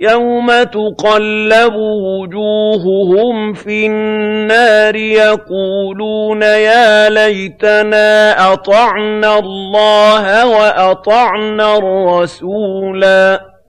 يَوْمَ تُقَلَّبُ وُجُوهُهُمْ فِي النَّارِ يَقُولُونَ يَا لَيْتَنَا أَطَعْنَا اللَّهَ وَأَطَعْنَا الرَّسُولَا